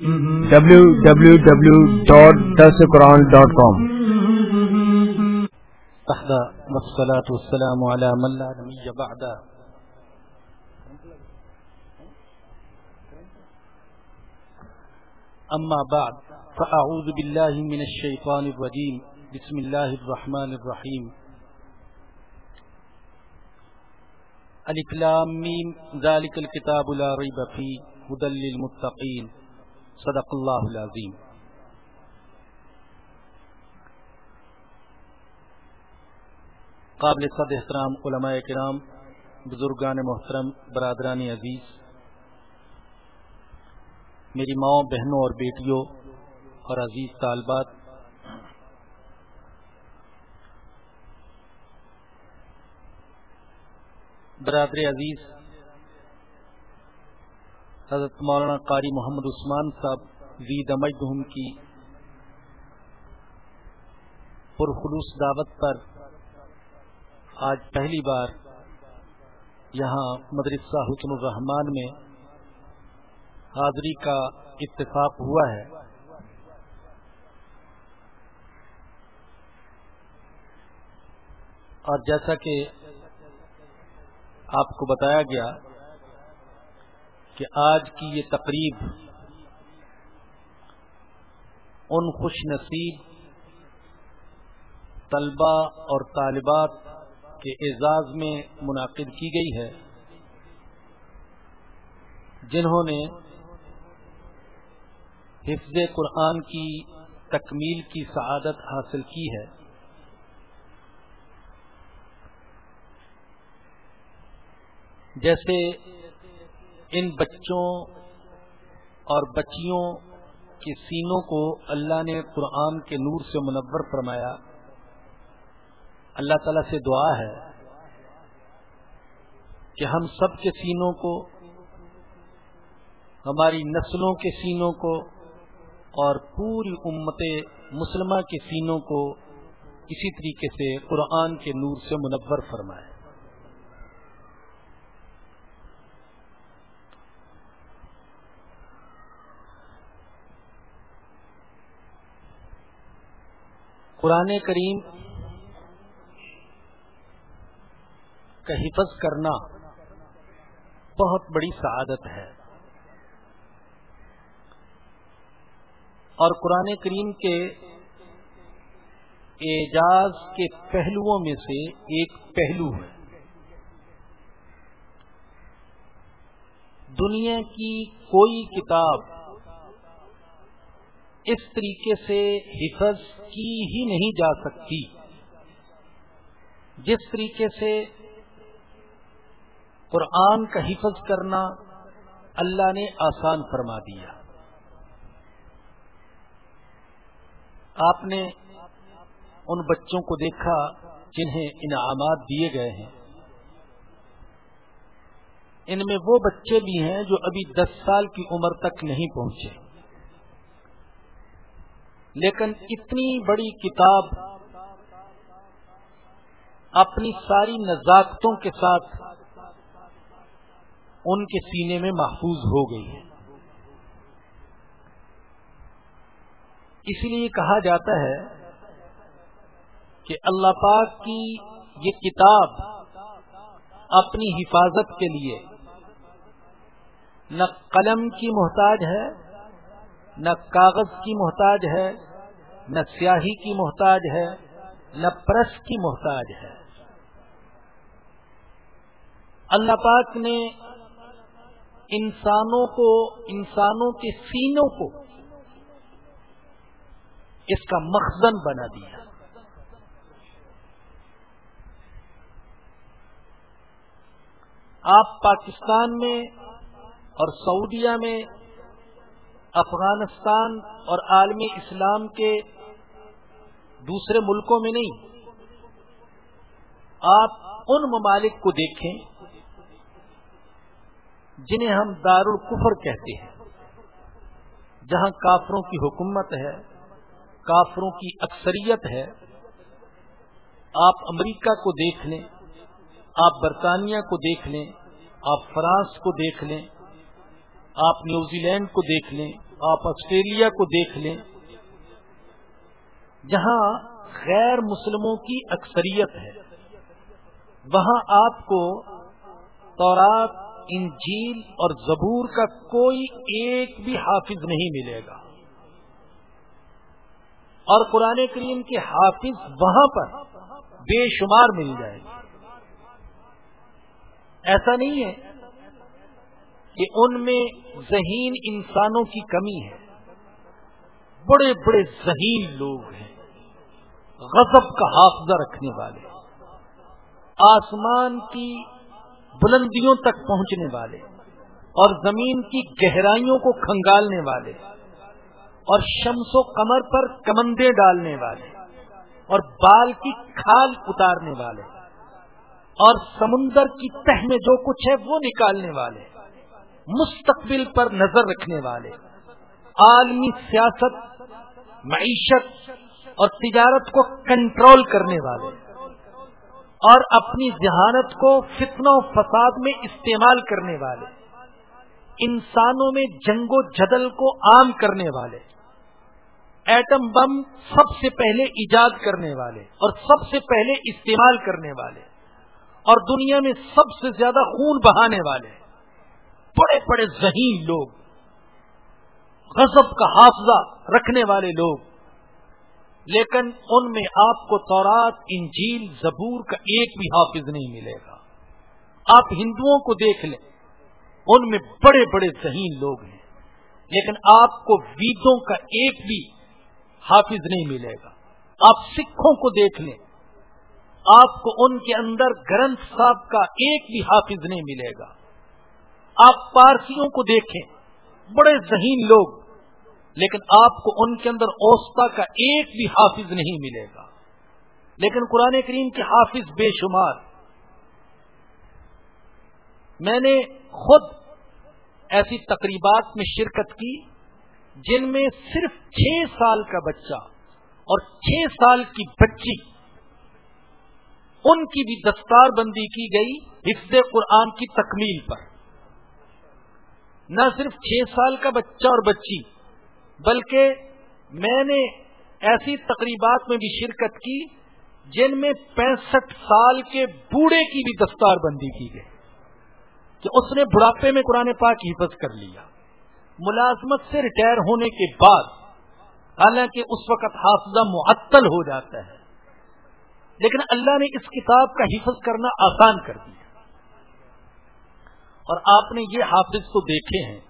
www.dasquran.com والصلاة والسلام على من لا نبي بعده أما بعد، فأعوذ بالله من الشيطان الرجيم. بسم الله الرحمن الرحيم. الکلام میم ذالک الكتاب لا ریب فی هدى للمتقین صدق اللہ العظیم قابل صد احترام علماء کرام بزرگان محترم برادرانی عزیز میری ماں، بہنوں اور بیٹیوں اور عزیز طالبات، برادر عزیز حضرت مولانا قاری محمد عثمان صاحب زید امجدہم کی پرخلوص دعوت پر آج پہلی بار یہاں مدرسہ حسن الرحمان میں حاضری کا اتفاق ہوا ہے۔ اور جیسا کہ آپ کو بتایا گیا کہ آج کی یہ تقریب ان خوش نصیب طلبہ اور طالبات کے اعزاز میں منعقد کی گئی ہے، جنہوں نے حفظ قرآن کی تکمیل کی سعادت حاصل کی ہے۔ جیسے ان بچوں اور بچیوں کے سینوں کو اللہ نے قرآن کے نور سے منور فرمایا۔ اللہ تعالی سے دعا ہے کہ ہم سب کے سینوں کو، ہماری نسلوں کے سینوں کو اور پوری امت مسلمہ کے سینوں کو اسی طریقے سے قرآن کے نور سے منور فرمائے۔ قرآن کریم کا حفظ کرنا بہت بڑی سعادت ہے۔ اور قرآن کریم کے اعجاز کے پہلوؤں میں سے ایک پہلو ہے۔ دنیا کی کوئی کتاب اس طریقے سے حفظ کی ہی نہیں جا سکتی۔ جس طریقے سے قرآن کا حفظ کرنا اللہ نے آسان فرما دیا۔ آپ نے ان بچوں کو دیکھا جنہیں انعامات دیے گئے ہیں۔ ان میں وہ بچے بھی ہیں جو ابھی دس سال کی عمر تک نہیں پہنچے۔ لیکن اتنی بڑی کتاب اپنی ساری نزاکتوں کے ساتھ ان کے سینے میں محفوظ ہو گئی ہے۔ اسی لیے کہا جاتا ہے کہ اللہ پاک کی یہ کتاب اپنی حفاظت کے لیے نہ قلم کی محتاج ہے نہ کاغذ کی محتاج ہے، نہ سیاہی کی محتاج ہے، نہ پرس کی محتاج ہے۔ اللہ پاک نے انسانوں کو، انسانوں کے سینوں کو اس کا مخزن بنا دیا۔ آپ پاکستان میں اور سعودیہ میں افغانستان اور عالمی اسلام کے دوسرے ملکوں میں نہیں۔ آپ ان ممالک کو دیکھیں جنہیں ہم دارالکفر کہتے ہیں، جہاں کافروں کی حکومت ہے، کافروں کی اکثریت ہے۔ آپ امریکہ کو دیکھ لیں، آپ برطانیہ کو دیکھ لیں، آپ فرانس کو دیکھ لیں۔ آپ نیوزی لینڈ کو دیکھ لیں، آپ آسٹریلیا کو دیکھ لیں۔ جہاں غیر مسلموں کی اکثریت ہے، وہاں آپ کو تورات، انجیل اور زبور کا کوئی ایک بھی حافظ نہیں ملے گا۔ اور قرآن کریم کے حافظ وہاں پر بے شمار مل جائے گا ایسا نہیں ہے کہ ان میں ذہین انسانوں کی کمی ہے۔ بڑے بڑے ذہین لوگ ہیں۔ غضب کا حافظہ رکھنے والے۔ آسمان کی بلندیوں تک پہنچنے والے۔ اور زمین کی گہرائیوں کو کھنگالنے والے۔ اور شمس و کمر پر کمندے ڈالنے والے۔ اور بال کی کھال اتارنے والے۔ اور سمندر کی تہ میں جو کچھ ہے وہ نکالنے والے۔ مستقبل پر نظر رکھنے والے۔ عالمی سیاست، معیشت اور تجارت کو کنٹرول کرنے والے۔ اور اپنی ذہانت کو فتنہ و فساد میں استعمال کرنے والے۔ انسانوں میں جنگ و جدل کو عام کرنے والے۔ ایٹم بم سب سے پہلے ایجاد کرنے والے اور سب سے پہلے استعمال کرنے والے۔ اور دنیا میں سب سے زیادہ خون بہانے والے۔ بڑے بڑے ذہین لوگ، غضب کا حافظہ رکھنے والے لوگ۔ لیکن ان میں آپ کو تورات، انجیل، زبور کا ایک بھی حافظ نہیں ملے گا۔ آپ ہندوؤں کو دیکھ لیں، ان میں بڑے بڑے ذہین لوگ ہیں۔ لیکن آپ کو ویدوں کا ایک بھی حافظ نہیں ملے گا۔ آپ سکھوں کو دیکھ لیں، آپ کو ان کے اندر گرنتھ صاحب کا ایک بھی حافظ نہیں ملے گا۔ آپ پارسیوں کو دیکھیں، بڑے ذہین لوگ، لیکن آپ کو ان کے اندر اوستا کا ایک بھی حافظ نہیں ملے گا۔ لیکن قرآن کریم کے حافظ بے شمار۔ میں نے خود ایسی تقریبات میں شرکت کی جن میں صرف چھ سال کا بچہ اور چھ سال کی بچی، ان کی بھی دستار بندی کی گئی حفظ قرآن کی تکمیل پر۔ نہ صرف چھ سال کا بچہ اور بچی، بلکہ میں نے ایسی تقریبات میں بھی شرکت کی جن میں پینسٹھ سال کے بوڑھے کی بھی دستار بندی کی گئی، کہ اس نے بڑھاپے میں قرآن پاک حفظ کر لیا۔ ملازمت سے ریٹائر ہونے کے بعد، حالانکہ اس وقت حافظہ معطل ہو جاتا ہے، لیکن اللہ نے اس کتاب کا حفظ کرنا آسان کر دیا۔ اور آپ نے یہ حافظ تو دیکھے ہیں۔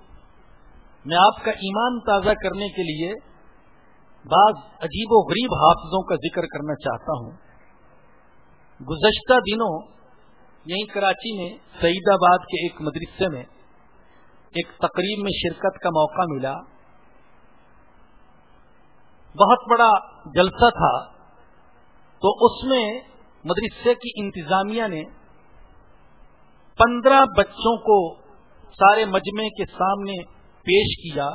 میں آپ کا ایمان تازہ کرنے کے لیے بعض عجیب و غریب حافظوں کا ذکر کرنا چاہتا ہوں۔ گزشتہ دنوں یہیں کراچی میں سعید آباد کے ایک مدرسے میں ایک تقریب میں شرکت کا موقع ملا۔ بہت بڑا جلسہ تھا۔ تو اس میں مدرسے کی انتظامیہ نے پندرہ بچوں کو سارے مجمع کے سامنے پیش کیا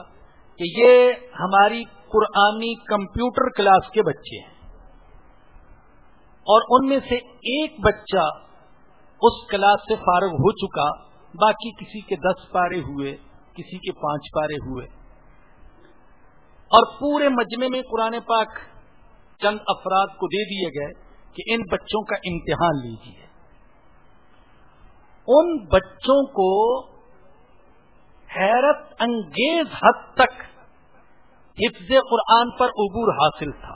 کہ یہ ہماری قرآنی کمپیوٹر کلاس کے بچے ہیں۔ اور ان میں سے ایک بچہ اس کلاس سے فارغ ہو چکا، باقی کسی کے دس پارے ہوئے، کسی کے پانچ پارے ہوئے۔ اور پورے مجمے میں قرآن پاک چند افراد کو دے دیے گئے کہ ان بچوں کا امتحان لیجیے ان بچوں کو حیرت انگیز حد تک حفظ قرآن پر عبور حاصل تھا۔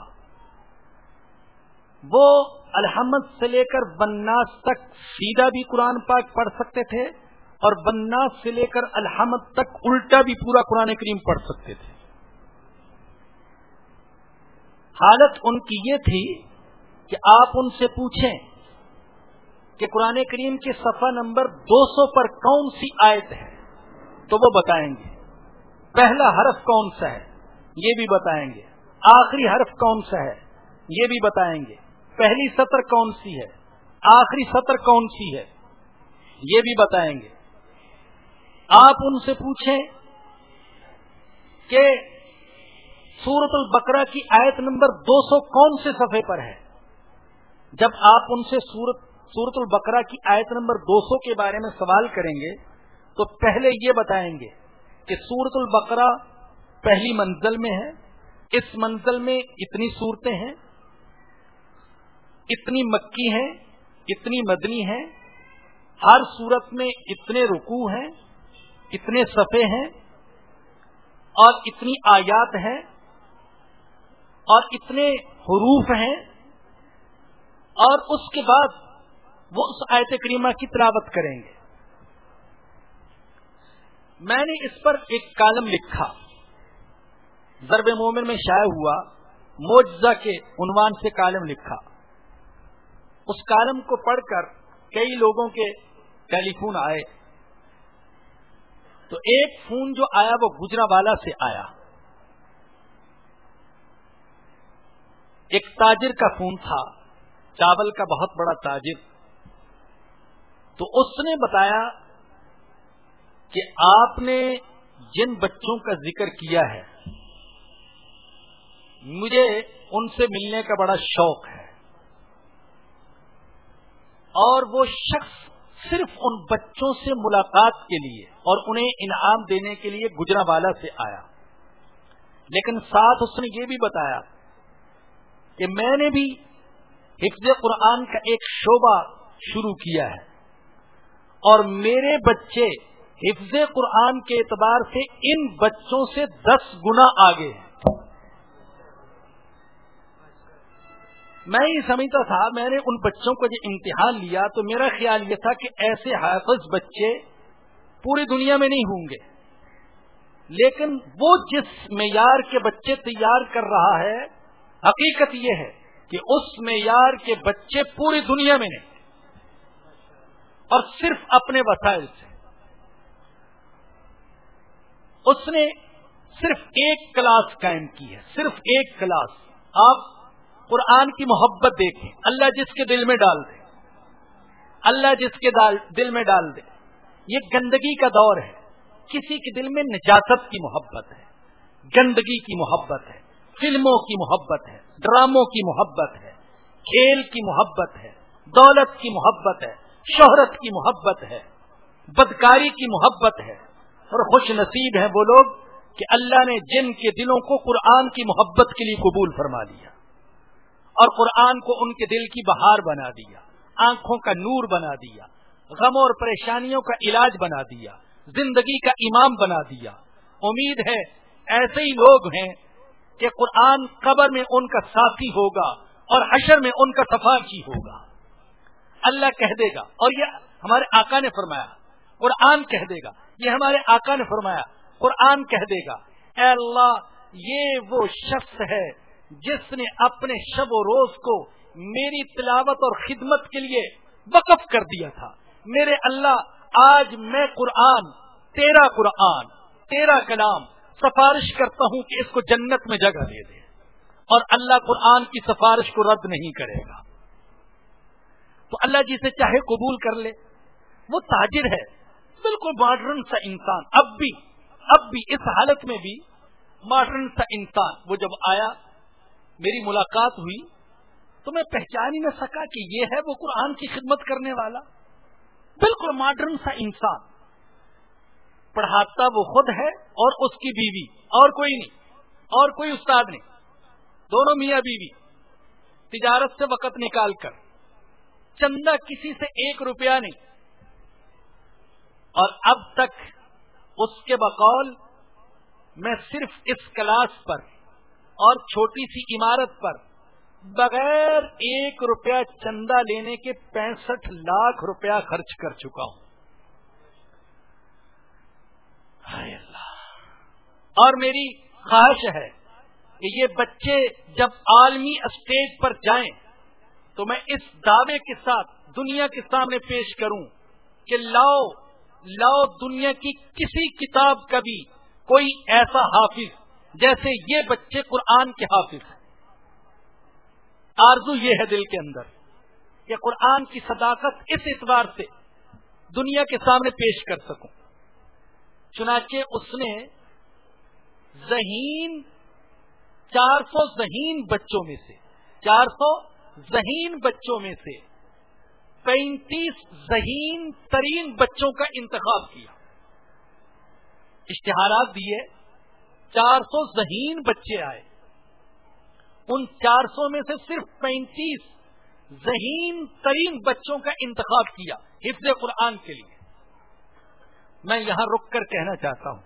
وہ الحمد سے لے کر بناس تک سیدھا بھی قرآن پاک پڑھ سکتے تھے اور بناس سے لے کر الحمد تک الٹا بھی پورا قرآن کریم پڑھ سکتے تھے۔ حالت ان کی یہ تھی کہ آپ ان سے پوچھیں کہ قرآن کریم کے صفحہ نمبر دو سو پر کون سی آیت ہے؟ تو وہ بتائیں گے۔ پہلا حرف کون سا ہے؟ یہ بھی بتائیں گے۔ آخری حرف کون سا ہے؟ یہ بھی بتائیں گے۔ پہلی سطر کون سی ہے؟ آخری سطر کون سی ہے؟ یہ بھی بتائیں گے۔ آپ ان سے پوچھیں کہ سورت البقرہ کی آیت نمبر دو سو کون سے صفحے پر ہے؟ جب آپ ان سے سورت سورت البقرہ کی آیت نمبر دو سو کے بارے میں سوال کریں گے تو پہلے یہ بتائیں گے کہ سورت البقرہ پہلی منزل میں ہے، اس منزل میں اتنی صورتیں ہیں، اتنی مکی ہیں، اتنی مدنی ہیں، ہر صورت میں اتنے رکوع ہیں، اتنے صفے ہیں اور اتنی آیات ہیں اور اتنے حروف ہیں اور اس کے بعد وہ اس آیت کریمہ کی تلاوت کریں گے۔ میں نے اس پر ایک کالم لکھا۔ ضرب مومن میں شائع ہوا موجزہ کے عنوان سے کالم لکھا۔ اس کالم کو پڑھ کر کئی لوگوں کے ٹیلی فون آئے۔ تو ایک فون جو آیا وہ گجرا والا سے آیا۔ ایک تاجر کا فون تھا، چاول کا بہت بڑا تاجر۔ تو اس نے بتایا کہ آپ نے جن بچوں کا ذکر کیا ہے، مجھے ان سے ملنے کا بڑا شوق ہے۔ اور وہ شخص صرف ان بچوں سے ملاقات کے لیے اور انہیں انعام دینے کے لیے گجرا والا سے آیا۔ لیکن ساتھ اس نے یہ بھی بتایا کہ میں نے بھی حفظ قرآن کا ایک شعبہ شروع کیا ہے۔ اور میرے بچے حفظ قرآن کے اعتبار سے ان بچوں سے دس گنا آگے ہیں۔ میں یہ سمجھتا تھا، میں نے ان بچوں کو جو امتحان لیا تو میرا خیال یہ تھا کہ ایسے حافظ بچے پوری دنیا میں نہیں ہوں گے۔ لیکن وہ جس معیار کے بچے تیار کر رہا ہے، حقیقت یہ ہے کہ اس معیار کے بچے پوری دنیا میں نہیں۔ اور صرف اپنے وسائل سے۔ اس نے صرف ایک کلاس قائم کی ہے، صرف ایک کلاس۔ آپ قرآن کی محبت دیکھیں، اللہ جس کے دل میں ڈال دے۔ اللہ جس کے دل میں ڈال دے۔ یہ گندگی کا دور ہے۔ کسی کے دل میں نجاست کی محبت ہے، گندگی کی محبت ہے، فلموں کی محبت ہے، ڈراموں کی محبت ہے، کھیل کی محبت ہے، دولت کی محبت ہے۔ شہرت کی محبت ہے، بدکاری کی محبت ہے اور خوش نصیب ہیں وہ لوگ کہ اللہ نے جن کے دلوں کو قرآن کی محبت کے لیے قبول فرما لیا اور قرآن کو ان کے دل کی بہار بنا دیا، آنکھوں کا نور بنا دیا، غم اور پریشانیوں کا علاج بنا دیا، زندگی کا امام بنا دیا۔ امید ہے ایسے ہی لوگ ہیں کہ قرآن قبر میں ان کا ساتھی ہوگا اور حشر میں ان کا سفارشی ہوگا۔ اللہ کہہ دے گا۔ اور یہ ہمارے آقا نے فرمایا۔ قرآن کہہ دے گا۔ یہ ہمارے آقا نے فرمایا۔ قرآن کہہ دے گا۔ اے اللہ، یہ وہ شخص ہے جس نے اپنے شب و روز کو میری تلاوت اور خدمت کے لیے وقف کر دیا تھا۔ میرے اللہ، آج میں قرآن، تیرا قرآن، تیرا کلام سفارش کرتا ہوں کہ اس کو جنت میں جگہ دے دے۔ اور اللہ قرآن کی سفارش کو رد نہیں کرے گا۔ تو اللہ جی جسے چاہے قبول کر لے۔ وہ تاجر ہے۔ بالکل ماڈرن سا انسان۔ اب بھی اب بھی اس حالت میں بھی ماڈرن سا انسان۔ وہ جب آیا، میری ملاقات ہوئی، تو میں پہچان ہی نہ سکا کہ یہ ہے وہ قرآن کی خدمت کرنے والا۔ بالکل ماڈرن سا انسان۔ پڑھاتا وہ خود ہے اور اس کی بیوی۔ اور کوئی نہیں، اور کوئی استاد نہیں۔ دونوں میاں بیوی۔ تجارت سے وقت نکال کر۔ چندہ کسی سے ایک روپیہ نہیں۔ اور اب تک اس کے بقول میں صرف اس کلاس پر اور چھوٹی سی عمارت پر بغیر ایک روپیہ چندہ لینے کے پینسٹھ لاکھ روپیہ خرچ کر چکا ہوں۔ اور میری خواہش ہے کہ یہ بچے جب عالمی اسٹیج پر جائیں تو میں اس دعوے کے ساتھ دنیا کے سامنے پیش کروں کہ لاؤ لاؤ دنیا کی کسی کتاب کا بھی کوئی ایسا حافظ جیسے یہ بچے قرآن کے حافظ ہیں۔ آرزو یہ ہے دل کے اندر کہ قرآن کی صداقت اس اعتبار سے دنیا کے سامنے پیش کر سکوں۔ چنانچہ اس نے ذہین، چار سو ذہین بچوں میں سے، چار سو ذہین بچوں میں سے پینتیس ذہین ترین بچوں کا انتخاب کیا۔ اشتہارات دیے چار سو ذہین بچے آئے۔ ان چار سو میں سے صرف پینتیس ذہین ترین بچوں کا انتخاب کیا حفظ قرآن کے لیے۔ میں یہاں رک کر کہنا چاہتا ہوں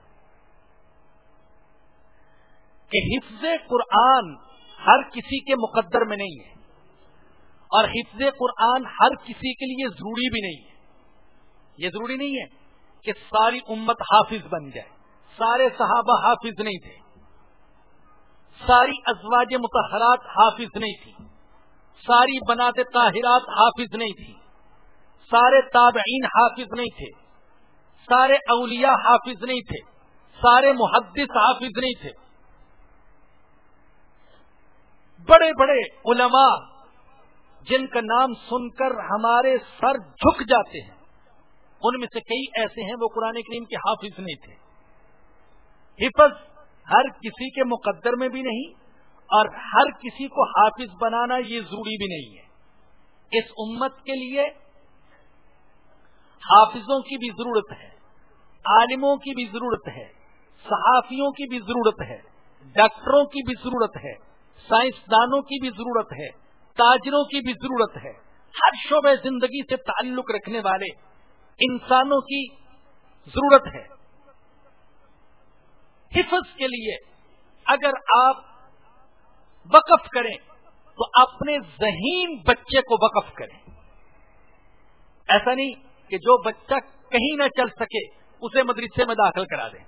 کہ حفظ قرآن ہر کسی کے مقدر میں نہیں ہے۔ اور حفظ قرآن ہر کسی کے لیے ضروری بھی نہیں ہے۔ یہ ضروری نہیں ہے کہ ساری امت حافظ بن جائے۔ سارے صحابہ حافظ نہیں تھے۔ ساری ازواج متحرات حافظ نہیں تھی۔ ساری بنات طاہرات حافظ نہیں تھی۔ سارے تابعین حافظ نہیں تھے۔ سارے اولیاء حافظ نہیں تھے۔ سارے محدث حافظ نہیں تھے۔ بڑے بڑے علماء جن کا نام سن کر ہمارے سر جھک جاتے ہیں۔ ان میں سے کئی ایسے ہیں وہ قرآن کریم کے حافظ نہیں تھے۔ حفظ ہر کسی کے مقدر میں بھی نہیں اور ہر کسی کو حافظ بنانا یہ ضروری بھی نہیں ہے۔ اس امت کے لیے حافظوں کی بھی ضرورت ہے، عالموں کی بھی ضرورت ہے، صحافیوں کی بھی ضرورت ہے، ڈاکٹروں کی بھی ضرورت ہے، سائنسدانوں کی بھی ضرورت ہے۔ تاجروں کی بھی ضرورت ہے۔ ہر شعبہ زندگی سے تعلق رکھنے والے انسانوں کی ضرورت ہے۔ حفظ کے لیے اگر آپ وقف کریں تو اپنے ذہین بچے کو وقف کریں۔ ایسا نہیں کہ جو بچہ کہیں نہ چل سکے اسے مدرسے میں داخل کرا دیں۔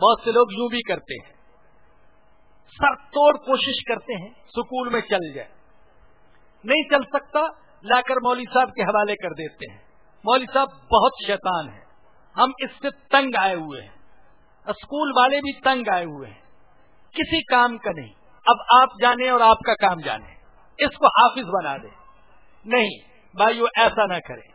بہت سے لوگ یوں بھی کرتے ہیں۔ سر توڑ کوشش کرتے ہیں، سکول میں چل جائے۔ نہیں چل سکتا، لا کر مولوی صاحب کے حوالے کر دیتے ہیں۔ مولوی صاحب بہت شیطان ہے ہم اس سے تنگ آئے ہوئے ہیں۔ اسکول والے بھی تنگ آئے ہوئے ہیں۔ کسی کام کا نہیں۔ اب آپ جانے اور آپ کا کام جانے۔ اس کو حافظ بنا دیں۔ نہیں، بھائیو، ایسا نہ کریں۔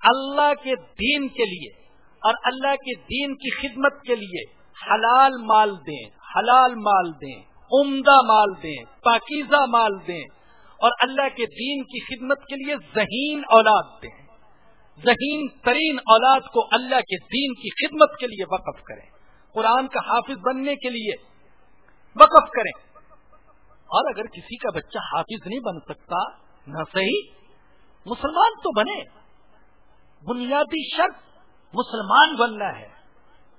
اللہ کے دین کے لیے اور اللہ کے دین کی خدمت کے لیے حلال مال دیں، حلال مال دیں، عمدہ مال دیں، پاکیزہ مال دیں۔ اور اللہ کے دین کی خدمت کے لیے ذہین اولاد دیں۔ ذہین ترین اولاد کو اللہ کے دین کی خدمت کے لیے وقف کریں۔ قرآن کا حافظ بننے کے لیے وقف کریں۔ اور اگر کسی کا بچہ حافظ نہیں بن سکتا، نہ صحیح، مسلمان تو بنے۔ بنیادی شرط مسلمان بننا ہے۔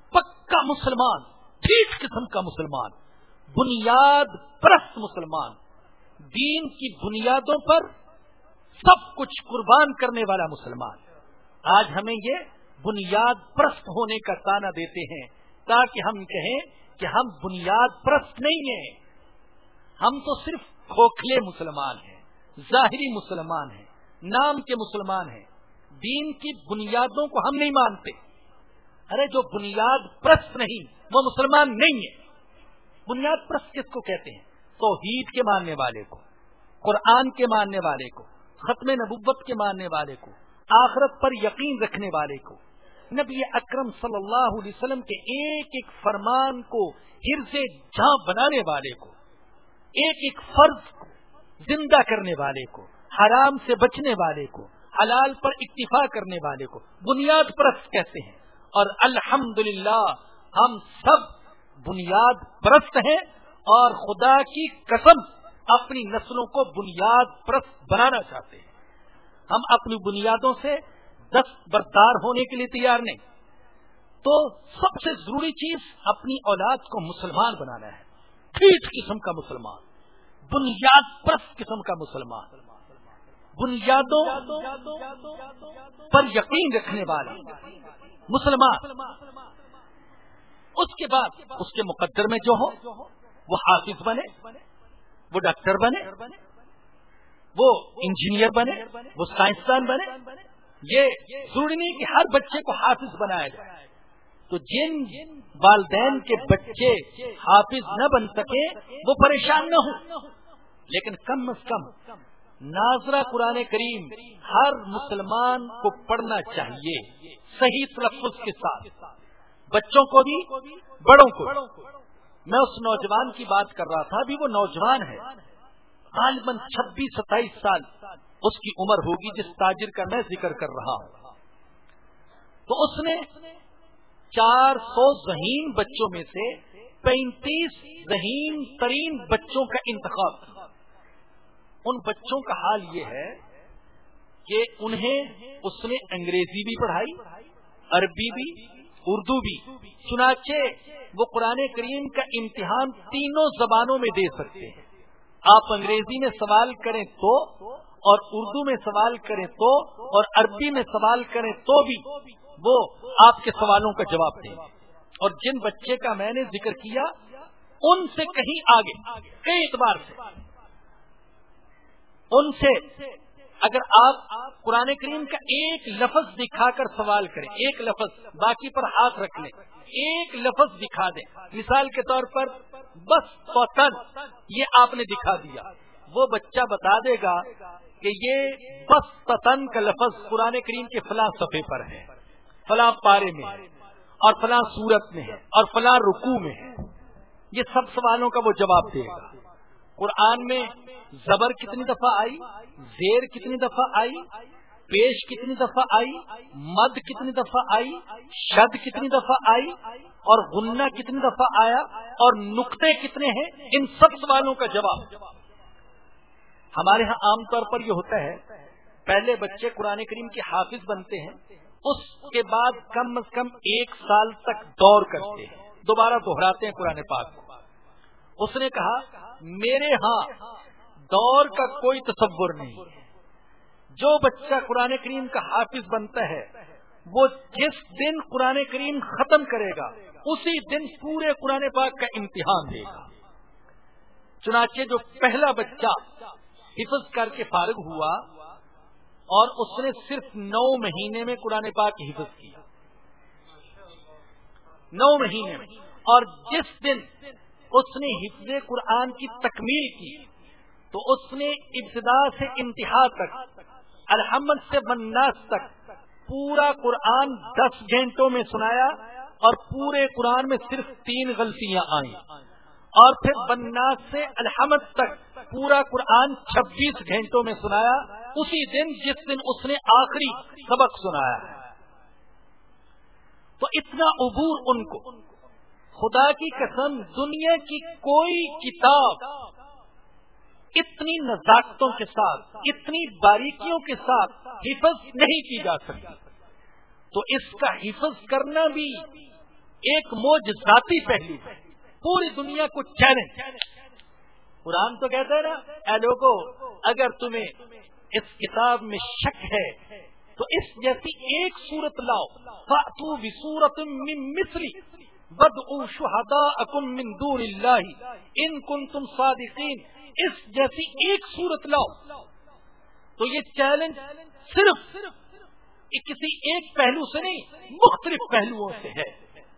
پکا مسلمان، ٹھیک قسم کا مسلمان۔ بنیاد پرست مسلمان۔ دین کی بنیادوں پر سب کچھ قربان کرنے والا مسلمان۔ آج ہمیں یہ بنیاد پرست ہونے کا تانا دیتے ہیں تاکہ ہم کہیں کہ ہم بنیاد پرست نہیں ہیں۔ ہم تو صرف کھوکھلے مسلمان ہیں، ظاہری مسلمان ہیں، نام کے مسلمان ہیں۔ دین کی بنیادوں کو ہم نہیں مانتے۔ ارے جو بنیاد پرست نہیں، وہ مسلمان نہیں ہے۔ بنیاد پرست کس کو کہتے ہیں؟ توحید کے ماننے والے کو، قرآن کے ماننے والے کو، ختم نبوت کے ماننے والے کو، آخرت پر یقین رکھنے والے کو۔ نبی اکرم صلی اللہ علیہ وسلم کے ایک ایک فرمان کو ہر سے بنانے والے کو، ایک ایک فرض کو زندہ کرنے والے کو، حرام سے بچنے والے کو، حلال پر اکتفا کرنے والے کو، بنیاد پرست کہتے ہیں۔ اور الحمد ہم سب بنیاد پرست ہیں۔ اور خدا کی قسم اپنی نسلوں کو بنیاد پرست بنانا چاہتے ہیں۔ ہم اپنی بنیادوں سے دست بردار ہونے کے لیے تیار نہیں۔ تو سب سے ضروری چیز اپنی اولاد کو مسلمان بنانا ہے۔ ٹھیک قسم کا مسلمان، بنیاد پرست قسم کا مسلمان۔ بنیادوں پر یقین رکھنے والا مسلمان۔ اس کے بعد اس کے مقدر میں جو ہو وہ حافظ بنے، وہ ڈاکٹر بنے، وہ انجینئر بنے، وہ سائنسدان بنے۔ یہ ضروری نہیں کہ ہر بچے کو حافظ بنایا جائے۔ تو جن والدین کے بچے حافظ نہ بن سکے، وہ پریشان نہ ہوں۔ لیکن کم از کم ناظرہ قرآن کریم ہر مسلمان کو پڑھنا چاہیے، صحیح تلفظ کے ساتھ۔ بچوں کو بھی، بڑوں کو میں اس نوجوان کی بات کر رہا تھا، ابھی وہ نوجوان ہے۔ غالباً چھبیس ستائیس سال اس کی عمر ہوگی جس تاجر کا میں ذکر کر رہا ہوں۔ تو اس نے چار سو ذہین بچوں میں سے پینتیس ذہین ترین بچوں کا انتخاب۔ ان بچوں کا حال یہ ہے کہ انہیں اس نے انگریزی بھی پڑھائی، عربی بھی اردو بھی۔ چنانچہ وہ قرآن کریم کا امتحان تینوں زبانوں میں دے سکتے ہیں۔ آپ انگریزی میں سوال کریں تو اور اردو میں سوال کریں تو اور عربی میں سوال کریں تو بھی وہ آپ کے سوالوں کا جواب دیں۔ اور جن بچے کا میں نے ذکر کیا، ان سے کہیں آگے، کئی اعتبار سے، ان سے اگر آپ قرآن کریم کا ایک لفظ دکھا کر سوال کریں، ایک لفظ، باقی پر ہاتھ رکھ لیں، ایک لفظ دکھا دیں۔ مثال کے طور پر، بس پتن یہ آپ نے دکھا دیا۔ وہ بچہ بتا دے گا کہ یہ بس پتن کا لفظ قرآن کریم کے فلاں صفحے پر ہے، فلاں پارے میں ہے اور فلاں صورت میں ہے اور فلاں رکو میں ہے۔ یہ سب سوالوں کا وہ جواب دے گا۔ قرآن میں زبر کتنی دفعہ آئی؟ زیر کتنی دفعہ آئی؟ پیش کتنی دفعہ آئی؟ مد کتنی دفعہ آئی؟ شد کتنی دفعہ آئی؟ اور غنہ کتنی دفعہ آیا؟ اور نقطے کتنے ہیں؟ ان سب سوالوں کا جواب۔ ہمارے ہاں عام طور پر یہ ہوتا ہے، پہلے بچے قرآن کریم کے حافظ بنتے ہیں، اس کے بعد کم از کم ایک سال تک دور کرتے ہیں۔ دوبارہ دہراتے ہیں قرآن پاک کو۔ اس نے کہا، میرے ہاں دور کا کوئی تصور نہیں۔ جو بچہ قرآن کریم کا حافظ بنتا ہے، وہ جس دن قرآن کریم ختم کرے گا، اسی دن پورے قرآن پاک کا امتحان دے گا۔ چنانچہ جو پہلا بچہ حفظ کر کے فارغ ہوا اور اس نے صرف نو مہینے میں قرآن پاک حفظ کیا نو مہینے میں۔ اور جس دن اس نے حفظ قرآن کی تکمیل کی، تو اس نے ابتدا سے انتہا تک، الحمد سے بناس تک پورا قرآن دس گھنٹوں میں سنایا اور پورے قرآن میں صرف تین غلطیاں آئیں۔ اور پھر بناس سے الحمد تک پورا قرآن چھبیس گھنٹوں میں سنایا، اسی دن جس دن اس نے آخری سبق سنایا۔ ہے تو اتنا عبور ان کو۔ خدا کی قسم، دنیا کی کوئی کتاب اتنی نزاکتوں کے ساتھ، اتنی باریکیوں کے ساتھ حفظ نہیں کی جا سکتی۔ تو اس کا حفظ کرنا بھی ایک موج ذاتی پہلو ہے۔ پوری دنیا کو چیلنج۔ قرآن تو کہتا ہے نا، اے لوگو، اگر تمہیں اس کتاب میں شک ہے، تو اس جیسی ایک صورت لاؤ۔ فاتو بصورت من مثلی۔ بد شہدا اکم مندور اللہ ان کن تم صادقین اس جیسی ایک صورت لاؤ۔ تو یہ چیلنج صرف کسی ایک پہلو سے نہیں، مختلف پہلوؤں سے ہے۔